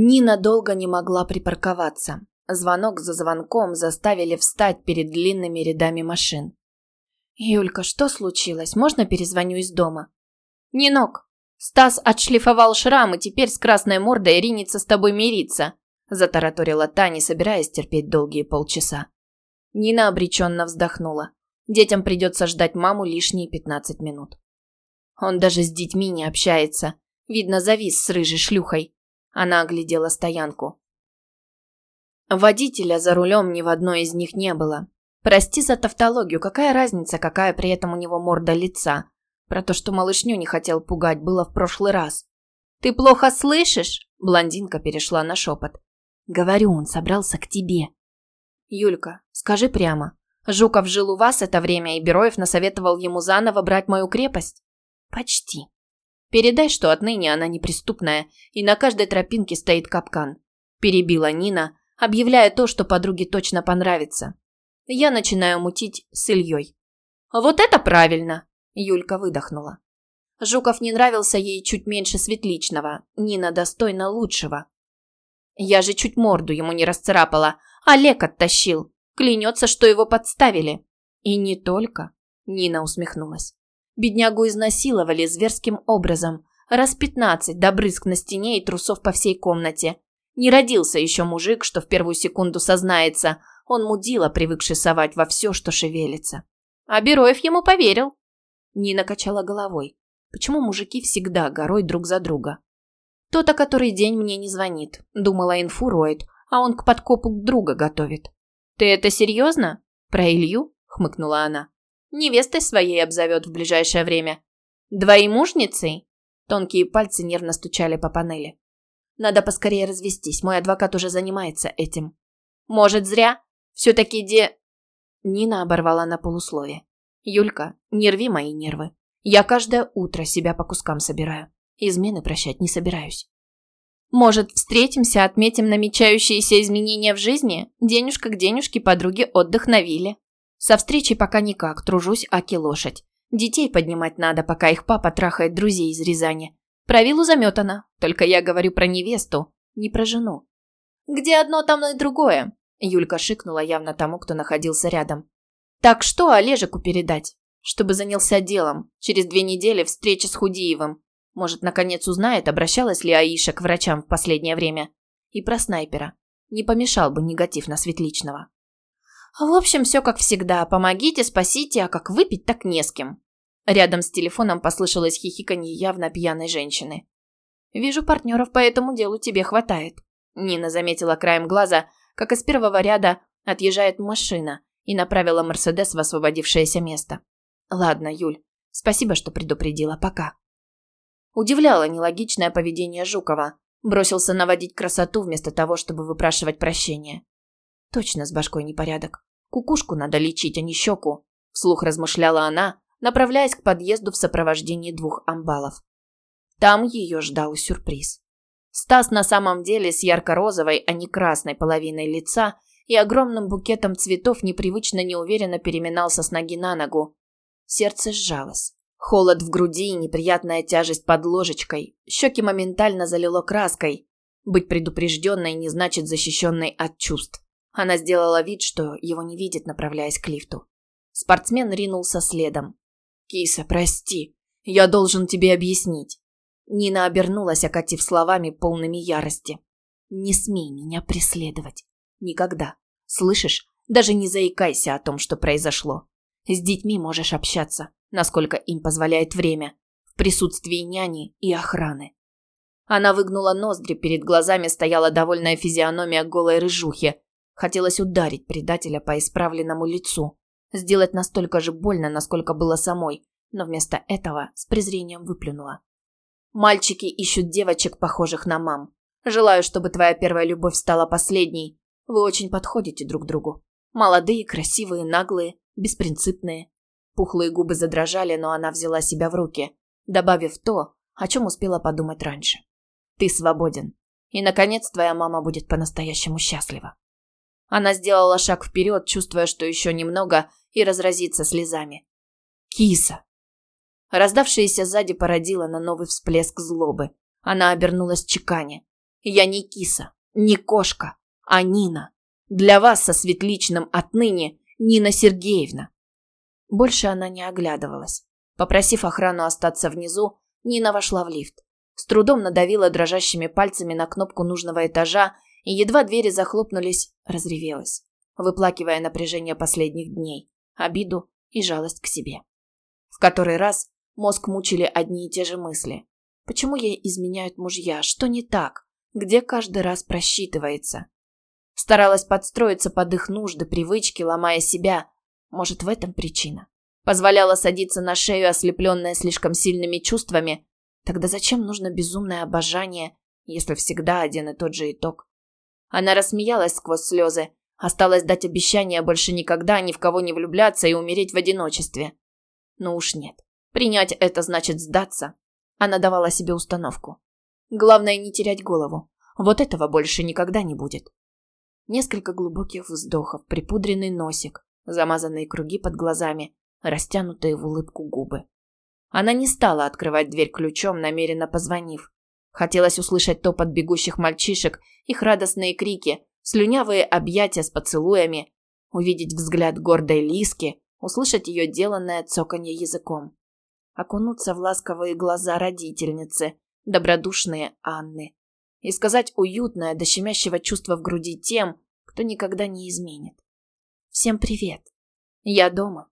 Нина долго не могла припарковаться. Звонок за звонком заставили встать перед длинными рядами машин. «Юлька, что случилось? Можно перезвоню из дома?» «Нинок, Стас отшлифовал шрам и теперь с красной мордой ринется с тобой мириться», затараторила Таня, собираясь терпеть долгие полчаса. Нина обреченно вздохнула. Детям придется ждать маму лишние пятнадцать минут. Он даже с детьми не общается. Видно, завис с рыжей шлюхой. Она оглядела стоянку. Водителя за рулем ни в одной из них не было. Прости за тавтологию, какая разница, какая при этом у него морда лица. Про то, что малышню не хотел пугать, было в прошлый раз. «Ты плохо слышишь?» Блондинка перешла на шепот. «Говорю, он собрался к тебе». «Юлька, скажи прямо. Жуков жил у вас это время, и Бероев насоветовал ему заново брать мою крепость?» «Почти», Передай, что отныне она неприступная, и на каждой тропинке стоит капкан. Перебила Нина, объявляя то, что подруге точно понравится. Я начинаю мутить с Ильей. «Вот это правильно!» – Юлька выдохнула. Жуков не нравился ей чуть меньше Светличного, Нина достойна лучшего. Я же чуть морду ему не расцарапала, Олег оттащил. Клянется, что его подставили. И не только. Нина усмехнулась. Беднягу изнасиловали зверским образом. Раз пятнадцать до брызг на стене и трусов по всей комнате. Не родился еще мужик, что в первую секунду сознается. Он мудила, привыкший совать во все, что шевелится. А Бероев ему поверил. Нина качала головой. Почему мужики всегда горой друг за друга? Тот, о который день мне не звонит. Думала, инфу роет, а он к подкопу друга готовит. «Ты это серьезно?» «Про Илью?» – хмыкнула она. Невестой своей обзовет в ближайшее время. Двоемужницей? Тонкие пальцы нервно стучали по панели. Надо поскорее развестись, мой адвокат уже занимается этим. Может, зря? Все-таки де... Нина оборвала на полуслове. Юлька, не рви мои нервы. Я каждое утро себя по кускам собираю. Измены прощать не собираюсь. Может, встретимся, отметим намечающиеся изменения в жизни? Денежка к денежке подруги отдых на вилле. Со встречей пока никак, тружусь аки лошадь. Детей поднимать надо, пока их папа трахает друзей из Рязани. Про виллу только я говорю про невесту, не про жену. «Где одно, там и другое», – Юлька шикнула явно тому, кто находился рядом. «Так что Олежику передать? Чтобы занялся делом. Через две недели встреча с Худиевым. Может, наконец узнает, обращалась ли Аиша к врачам в последнее время. И про снайпера. Не помешал бы негатив на Светличного. В общем, все как всегда. Помогите, спасите, а как выпить, так не с кем. Рядом с телефоном послышалось хихиканье явно пьяной женщины. «Вижу, партнеров по этому делу тебе хватает». Нина заметила краем глаза, как из первого ряда отъезжает машина и направила Мерседес в освободившееся место. «Ладно, Юль, спасибо, что предупредила. Пока». Удивляло нелогичное поведение Жукова. Бросился наводить красоту вместо того, чтобы выпрашивать прощения. Точно с башкой непорядок. Кукушку надо лечить, а не щеку. Вслух размышляла она, направляясь к подъезду в сопровождении двух амбалов. Там ее ждал сюрприз. Стас на самом деле с ярко-розовой, а не красной половиной лица и огромным букетом цветов непривычно неуверенно переминался с ноги на ногу. Сердце сжалось. Холод в груди и неприятная тяжесть под ложечкой. Щеки моментально залило краской. Быть предупрежденной не значит защищенной от чувств. Она сделала вид, что его не видит, направляясь к лифту. Спортсмен ринулся следом. «Киса, прости. Я должен тебе объяснить». Нина обернулась, окатив словами, полными ярости. «Не смей меня преследовать. Никогда. Слышишь? Даже не заикайся о том, что произошло. С детьми можешь общаться, насколько им позволяет время, в присутствии няни и охраны». Она выгнула ноздри, перед глазами стояла довольная физиономия голой рыжухи, Хотелось ударить предателя по исправленному лицу, сделать настолько же больно, насколько было самой, но вместо этого с презрением выплюнула. Мальчики ищут девочек, похожих на мам. Желаю, чтобы твоя первая любовь стала последней. Вы очень подходите друг другу. Молодые, красивые, наглые, беспринципные. Пухлые губы задрожали, но она взяла себя в руки, добавив то, о чем успела подумать раньше. Ты свободен. И, наконец, твоя мама будет по-настоящему счастлива. Она сделала шаг вперед, чувствуя, что еще немного, и разразится слезами. «Киса!» Раздавшееся сзади породило на новый всплеск злобы. Она обернулась чеканя. Я не киса, не кошка, а Нина. Для вас со Светличным отныне Нина Сергеевна. Больше она не оглядывалась. Попросив охрану остаться внизу, Нина вошла в лифт. С трудом надавила дрожащими пальцами на кнопку нужного этажа, и едва двери захлопнулись, разревелась, выплакивая напряжение последних дней, обиду и жалость к себе. В который раз мозг мучили одни и те же мысли. Почему ей изменяют мужья? Что не так? Где каждый раз просчитывается? Старалась подстроиться под их нужды, привычки, ломая себя. Может, в этом причина? Позволяла садиться на шею, ослепленная слишком сильными чувствами, Тогда зачем нужно безумное обожание, если всегда один и тот же итог? Она рассмеялась сквозь слезы. Осталось дать обещание больше никогда ни в кого не влюбляться и умереть в одиночестве. Но уж нет. Принять это значит сдаться. Она давала себе установку. Главное не терять голову. Вот этого больше никогда не будет. Несколько глубоких вздохов, припудренный носик, замазанные круги под глазами, растянутые в улыбку губы. Она не стала открывать дверь ключом, намеренно позвонив. Хотелось услышать топот бегущих мальчишек, их радостные крики, слюнявые объятия с поцелуями, увидеть взгляд гордой Лиски, услышать ее деланное цоканье языком. Окунуться в ласковые глаза родительницы, добродушные Анны. И сказать уютное, до щемящего чувства в груди тем, кто никогда не изменит. Всем привет. Я дома.